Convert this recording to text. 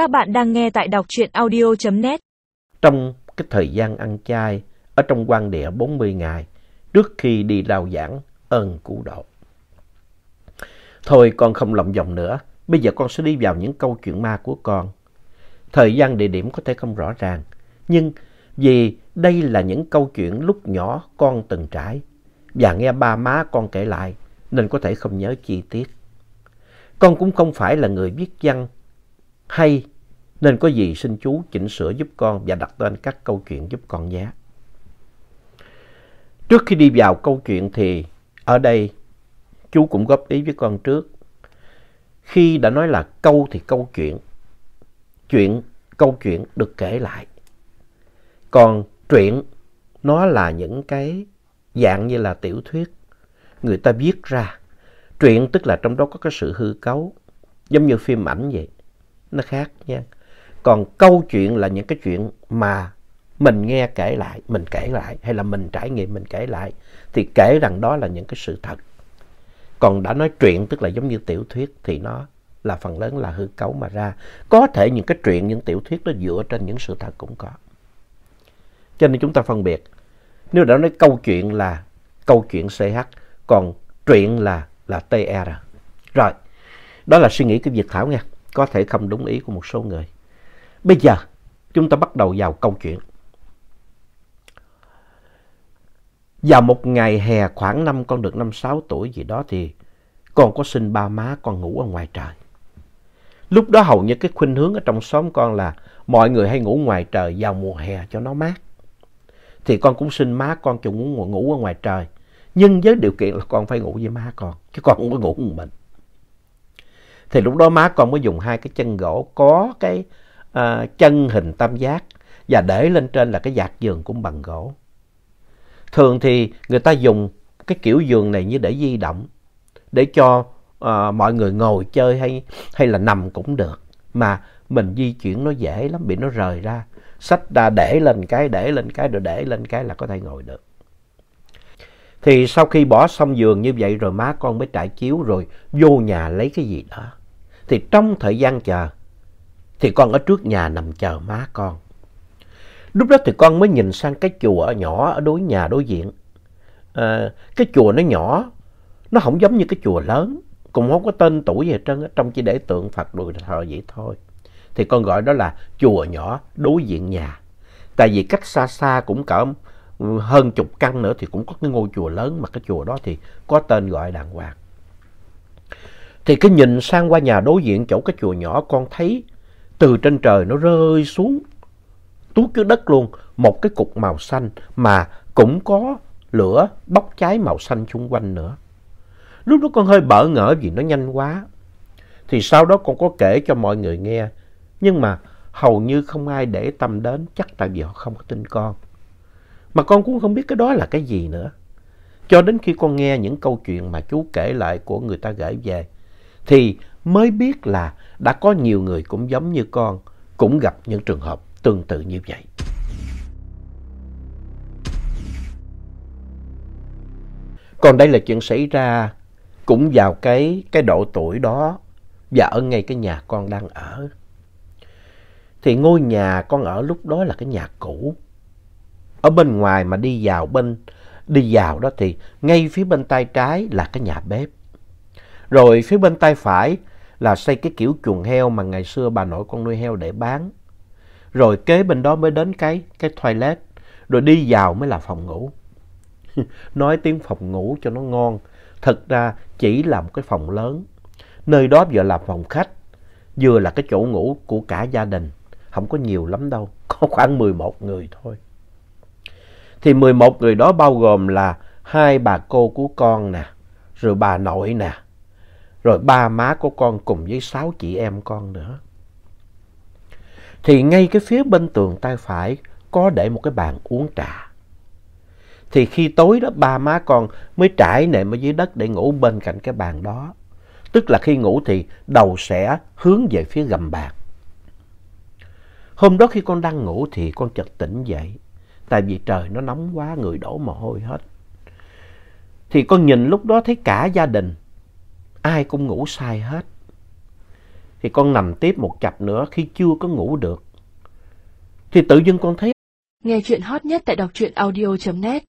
Các bạn đang nghe tại đọc truyện audio.net. Trong cái thời gian ăn chay ở trong quan địa 40 ngày trước khi đi rao giảng ơn cứu độ. Thôi con không lòng vòng nữa, bây giờ con sẽ đi vào những câu chuyện ma của con. Thời gian địa điểm có thể không rõ ràng, nhưng vì đây là những câu chuyện lúc nhỏ con từng trải và nghe ba má con kể lại nên có thể không nhớ chi tiết. Con cũng không phải là người viết văn hay nên có gì xin chú chỉnh sửa giúp con và đặt tên các câu chuyện giúp con nhé. Trước khi đi vào câu chuyện thì ở đây chú cũng góp ý với con trước. Khi đã nói là câu thì câu chuyện, chuyện, câu chuyện được kể lại. Còn truyện nó là những cái dạng như là tiểu thuyết người ta viết ra. Truyện tức là trong đó có cái sự hư cấu, giống như phim ảnh vậy. Nó khác nha. Còn câu chuyện là những cái chuyện mà mình nghe kể lại, mình kể lại hay là mình trải nghiệm mình kể lại thì kể rằng đó là những cái sự thật. Còn đã nói truyện tức là giống như tiểu thuyết thì nó là phần lớn là hư cấu mà ra. Có thể những cái truyện, những tiểu thuyết nó dựa trên những sự thật cũng có. Cho nên chúng ta phân biệt. Nếu đã nói câu chuyện là câu chuyện CH, còn truyện là là TR. Rồi, đó là suy nghĩ của Việt Thảo nha. Có thể không đúng ý của một số người. Bây giờ, chúng ta bắt đầu vào câu chuyện. Vào một ngày hè khoảng năm con được năm sáu tuổi gì đó thì con có xin ba má con ngủ ở ngoài trời. Lúc đó hầu như cái khuynh hướng ở trong xóm con là mọi người hay ngủ ngoài trời vào mùa hè cho nó mát. Thì con cũng xin má con cho ngủ, ngủ ở ngoài trời. Nhưng với điều kiện là con phải ngủ với má con, chứ con không có ngủ một mình. Thì lúc đó má con mới dùng hai cái chân gỗ có cái uh, chân hình tam giác và để lên trên là cái giạc giường cũng bằng gỗ. Thường thì người ta dùng cái kiểu giường này như để di động, để cho uh, mọi người ngồi chơi hay, hay là nằm cũng được. Mà mình di chuyển nó dễ lắm, bị nó rời ra. Sách ra để lên cái, để lên cái, rồi để lên cái là có thể ngồi được. Thì sau khi bỏ xong giường như vậy rồi má con mới trải chiếu rồi vô nhà lấy cái gì đó. Thì trong thời gian chờ, thì con ở trước nhà nằm chờ má con. Lúc đó thì con mới nhìn sang cái chùa nhỏ ở đối nhà đối diện. À, cái chùa nó nhỏ, nó không giống như cái chùa lớn, cũng không có tên tuổi gì hết trơn, trong chỉ để tượng Phật đùi thờ vậy thôi. Thì con gọi đó là chùa nhỏ đối diện nhà. Tại vì cách xa xa cũng cỡ ừ, hơn chục căn nữa thì cũng có cái ngôi chùa lớn mà cái chùa đó thì có tên gọi đàng hoàng. Thì cái nhìn sang qua nhà đối diện chỗ cái chùa nhỏ con thấy từ trên trời nó rơi xuống tuốt dưới đất luôn, một cái cục màu xanh mà cũng có lửa bốc cháy màu xanh xung quanh nữa. Lúc đó con hơi bỡ ngỡ vì nó nhanh quá. Thì sau đó con có kể cho mọi người nghe. Nhưng mà hầu như không ai để tâm đến, chắc tại vì họ không có tin con. Mà con cũng không biết cái đó là cái gì nữa. Cho đến khi con nghe những câu chuyện mà chú kể lại của người ta gửi về, thì mới biết là đã có nhiều người cũng giống như con cũng gặp những trường hợp tương tự như vậy. Còn đây là chuyện xảy ra cũng vào cái, cái độ tuổi đó và ở ngay cái nhà con đang ở. Thì ngôi nhà con ở lúc đó là cái nhà cũ. Ở bên ngoài mà đi vào bên đi vào đó thì ngay phía bên tay trái là cái nhà bếp. Rồi phía bên tay phải là xây cái kiểu chuồng heo mà ngày xưa bà nội con nuôi heo để bán. Rồi kế bên đó mới đến cái, cái toilet. Rồi đi vào mới là phòng ngủ. Nói tiếng phòng ngủ cho nó ngon. Thật ra chỉ là một cái phòng lớn. Nơi đó vừa là phòng khách. Vừa là cái chỗ ngủ của cả gia đình. Không có nhiều lắm đâu. Có khoảng 11 người thôi. Thì 11 người đó bao gồm là hai bà cô của con nè. Rồi bà nội nè rồi ba má của con cùng với sáu chị em con nữa. Thì ngay cái phía bên tường tay phải có để một cái bàn uống trà. Thì khi tối đó ba má con mới trải nệm ở dưới đất để ngủ bên cạnh cái bàn đó. Tức là khi ngủ thì đầu sẽ hướng về phía gầm bàn. Hôm đó khi con đang ngủ thì con chợt tỉnh dậy. Tại vì trời nó nóng quá, người đổ mồ hôi hết. Thì con nhìn lúc đó thấy cả gia đình ai cũng ngủ sai hết. thì con nằm tiếp một chập nữa khi chưa có ngủ được. Thì tự dưng con thấy Nghe chuyện hot nhất tại đọc truyện audio.net